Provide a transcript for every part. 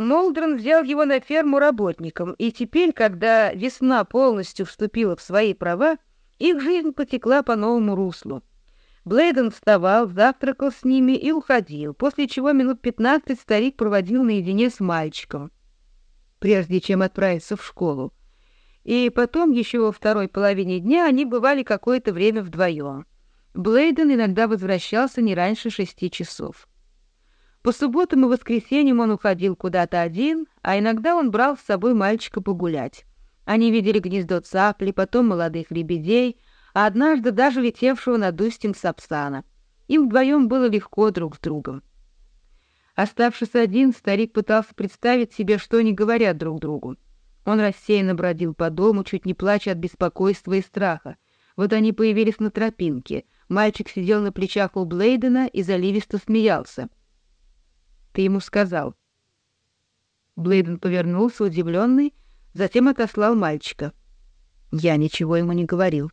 Нолдрен взял его на ферму работником, и теперь, когда весна полностью вступила в свои права, их жизнь потекла по новому руслу. Блейден вставал, завтракал с ними и уходил, после чего минут пятнадцать старик проводил наедине с мальчиком, прежде чем отправиться в школу. И потом, еще во второй половине дня, они бывали какое-то время вдвоем. Блейден иногда возвращался не раньше шести часов. По субботам и воскресеньям он уходил куда-то один, а иногда он брал с собой мальчика погулять. Они видели гнездо цапли, потом молодых лебедей, а однажды даже летевшего над устьем сапсана. Им вдвоем было легко друг с другом. Оставшись один, старик пытался представить себе, что они говорят друг другу. Он рассеянно бродил по дому, чуть не плача от беспокойства и страха. Вот они появились на тропинке. Мальчик сидел на плечах у Блейдена и заливисто смеялся — ты ему сказал. Блейден повернулся, удивленный, затем отослал мальчика. Я ничего ему не говорил.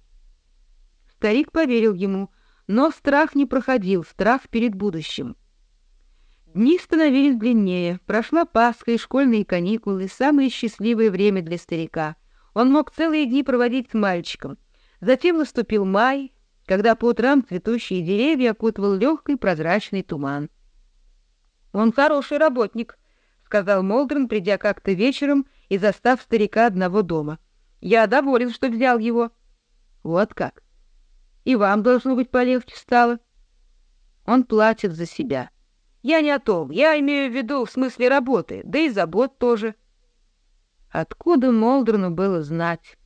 Старик поверил ему, но страх не проходил, страх перед будущим. Дни становились длиннее, прошла Пасха и школьные каникулы, самое счастливое время для старика. Он мог целые дни проводить с мальчиком. Затем наступил май, когда по утрам цветущие деревья окутывал легкий прозрачный туман. Он хороший работник, сказал Молдрен, придя как-то вечером и застав старика одного дома. Я доволен, что взял его. Вот как. И вам должно быть полегче стало. Он платит за себя. Я не о том, я имею в виду в смысле работы, да и забот тоже. Откуда Молдрену было знать?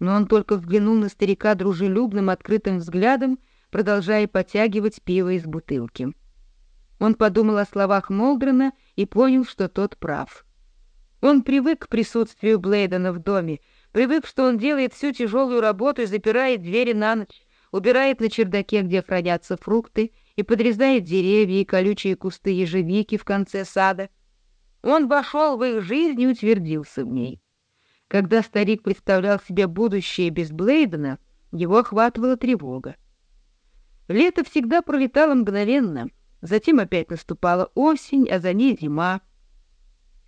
Но он только взглянул на старика дружелюбным открытым взглядом, продолжая потягивать пиво из бутылки. Он подумал о словах Молдрена и понял, что тот прав. Он привык к присутствию Блейдена в доме, привык, что он делает всю тяжелую работу и запирает двери на ночь, убирает на чердаке, где хранятся фрукты, и подрезает деревья и колючие кусты ежевики в конце сада. Он вошел в их жизнь и утвердился в ней. Когда старик представлял себе будущее без Блейдена, его охватывала тревога. Лето всегда пролетало мгновенно — Затем опять наступала осень, а за ней зима.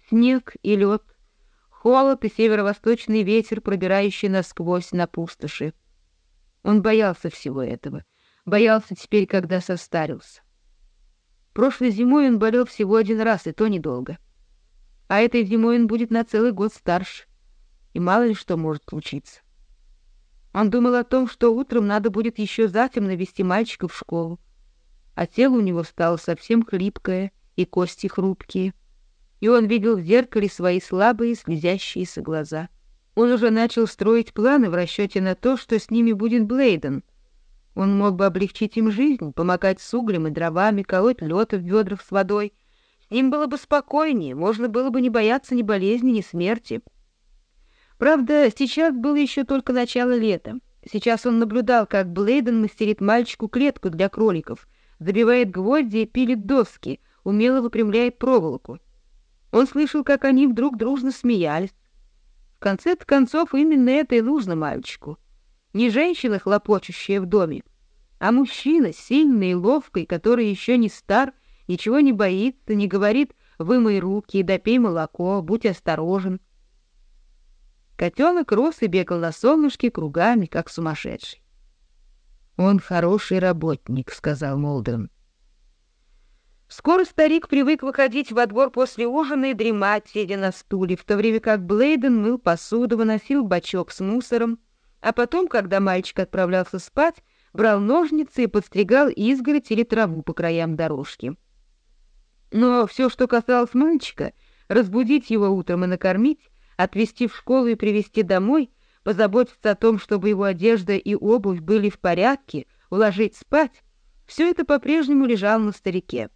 Снег и лед, холод и северо-восточный ветер, пробирающий насквозь на пустоши. Он боялся всего этого, боялся теперь, когда состарился. Прошлой зимой он болел всего один раз, и то недолго. А этой зимой он будет на целый год старше, и мало ли что может случиться. Он думал о том, что утром надо будет еще затем навести мальчика в школу, а тело у него стало совсем хлипкое и кости хрупкие. И он видел в зеркале свои слабые, слезящиеся глаза. Он уже начал строить планы в расчете на то, что с ними будет Блейден. Он мог бы облегчить им жизнь, помогать с углем и дровами, колоть лед в бедрах с водой. С ним было бы спокойнее, можно было бы не бояться ни болезни, ни смерти. Правда, сейчас было еще только начало лета. Сейчас он наблюдал, как Блейден мастерит мальчику клетку для кроликов, забивает гвозди и пилит доски, умело выпрямляет проволоку. Он слышал, как они вдруг дружно смеялись. В конце концов, именно это и нужно мальчику. Не женщина, хлопочущая в доме, а мужчина, сильный и ловкий, который еще не стар, ничего не боится, не говорит «вымой руки и допей молоко, будь осторожен». Котенок рос и бегал на солнышке кругами, как сумасшедший. Он хороший работник, сказал Молден. Скоро старик привык выходить во двор после ужина и дремать, сидя на стуле, в то время как Блейден мыл посуду, выносил бачок с мусором, а потом, когда мальчик отправлялся спать, брал ножницы и подстригал изгородь или траву по краям дорожки. Но все, что касалось мальчика, разбудить его утром и накормить, отвезти в школу и привезти домой — позаботиться о том, чтобы его одежда и обувь были в порядке, уложить спать, все это по-прежнему лежало на старике.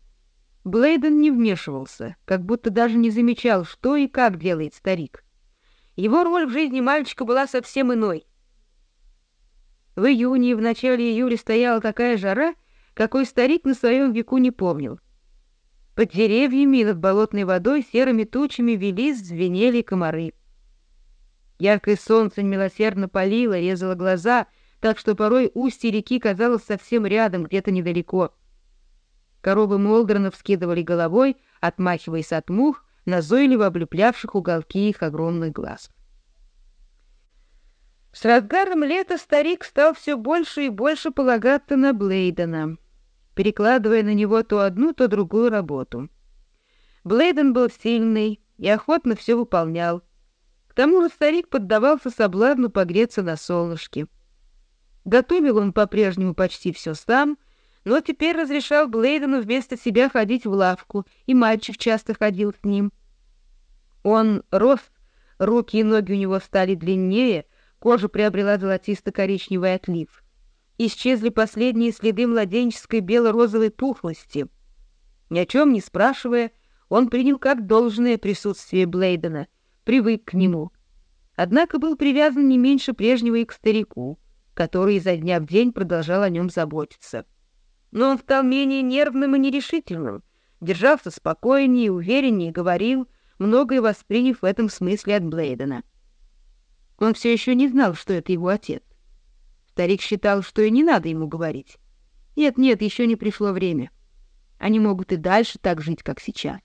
Блейден не вмешивался, как будто даже не замечал, что и как делает старик. Его роль в жизни мальчика была совсем иной. В июне и в начале июля стояла такая жара, какой старик на своем веку не помнил. Под деревьями и над болотной водой серыми тучами велись, звенели комары. Яркое солнце милосердно палило, резало глаза, так что порой устье реки казалось совсем рядом, где-то недалеко. Коровы Молдерна вскидывали головой, отмахиваясь от мух, назойливо облюплявших уголки их огромных глаз. С разгаром лета старик стал все больше и больше полагаться на Блейдена, перекладывая на него то одну, то другую работу. Блейден был сильный и охотно все выполнял, тому старик поддавался соблазну погреться на солнышке. Готовил он по-прежнему почти все сам, но теперь разрешал Блейдену вместо себя ходить в лавку, и мальчик часто ходил с ним. Он рос, руки и ноги у него стали длиннее, кожа приобрела золотисто-коричневый отлив. Исчезли последние следы младенческой бело-розовой пухлости. Ни о чем не спрашивая, он принял как должное присутствие Блейдена — привык к нему. Однако был привязан не меньше прежнего и к старику, который изо дня в день продолжал о нем заботиться. Но он стал менее нервным и нерешительным, держался спокойнее и увереннее, говорил, многое восприняв в этом смысле от Блейдена. Он все еще не знал, что это его отец. Старик считал, что и не надо ему говорить. Нет-нет, еще не пришло время. Они могут и дальше так жить, как сейчас.